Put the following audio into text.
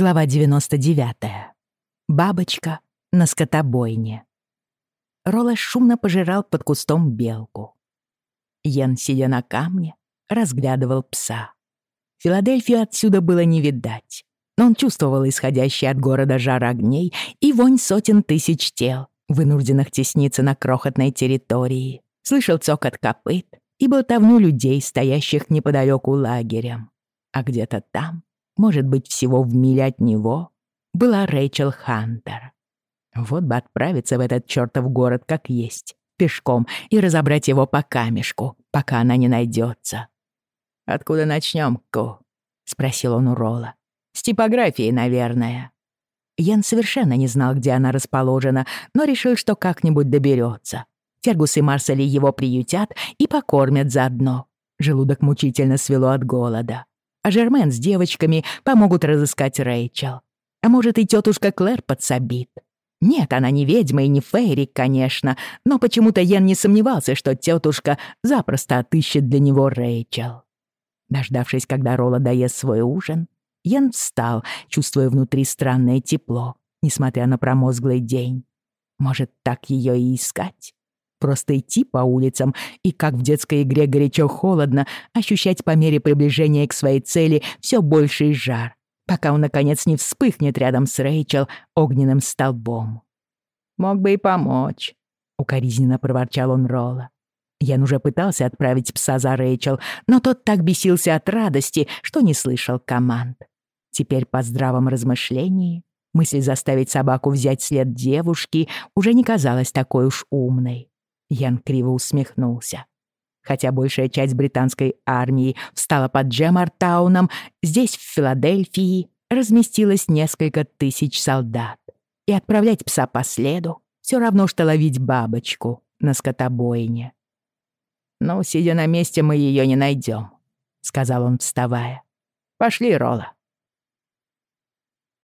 Глава 99. Бабочка на скотобойне. Ролла шумно пожирал под кустом белку. Йен, сидя на камне, разглядывал пса. Филадельфию отсюда было не видать, но он чувствовал исходящий от города жар огней и вонь сотен тысяч тел, вынужденных тесниться на крохотной территории. Слышал цокот копыт и болтовню людей, стоящих неподалеку лагерем. А где-то там может быть, всего в миле от него, была Рэйчел Хантер. Вот бы отправиться в этот чертов город как есть, пешком, и разобрать его по камешку, пока она не найдется. «Откуда начнем, Ку?» — спросил он у Ролла. «С типографией, наверное». Ян совершенно не знал, где она расположена, но решил, что как-нибудь доберется. Фергус и Марсели его приютят и покормят заодно. Желудок мучительно свело от голода а Жермен с девочками помогут разыскать Рэйчел. А может, и тетушка Клэр подсобит. Нет, она не ведьма и не фейрик, конечно, но почему-то Йен не сомневался, что тетушка запросто отыщет для него Рэйчел. Дождавшись, когда Ролла доест свой ужин, Йен встал, чувствуя внутри странное тепло, несмотря на промозглый день. Может, так ее и искать? Просто идти по улицам и, как в детской игре горячо-холодно, ощущать по мере приближения к своей цели все больший жар, пока он, наконец, не вспыхнет рядом с Рэйчел огненным столбом. «Мог бы и помочь», — укоризненно проворчал он Ролла. Ян уже пытался отправить пса за Рэйчел, но тот так бесился от радости, что не слышал команд. Теперь по здравом размышлении мысль заставить собаку взять след девушки уже не казалась такой уж умной. Ян криво усмехнулся. Хотя большая часть британской армии встала под Джемартауном, здесь, в Филадельфии, разместилось несколько тысяч солдат. И отправлять пса по следу все равно, что ловить бабочку на скотобойне. «Ну, сидя на месте, мы ее не найдем», — сказал он, вставая. «Пошли, Ролла,